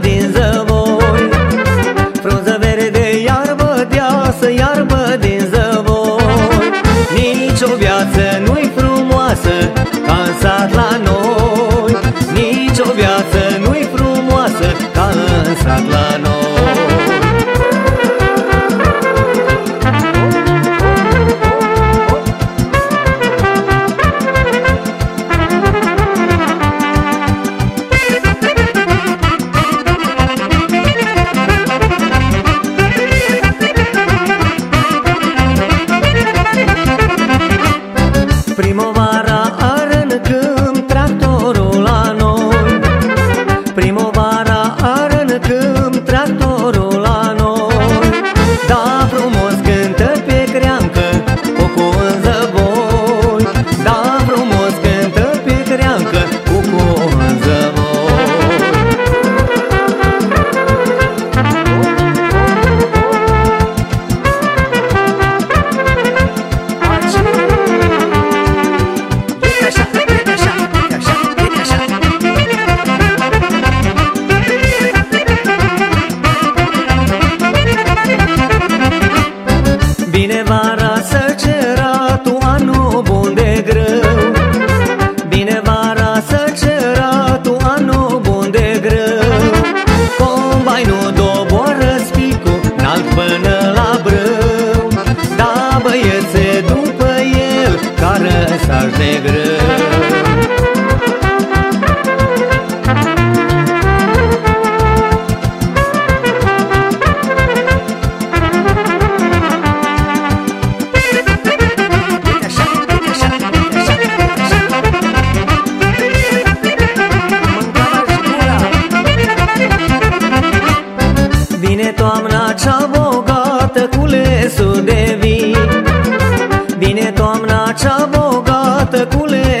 din zăvoi. Frunză verde, iarbă deasă, iarbă din zăvoi. Nici o viață nu-i frumoasă ca în sat la noi. Nici o viață nu-i frumoasă ca în sat la noi până la brâu. Da, băiețe, după el, care s-aș negreu Vine toamna cea bogată cu lesul de vin. Vine toamna cea bogată cu lesul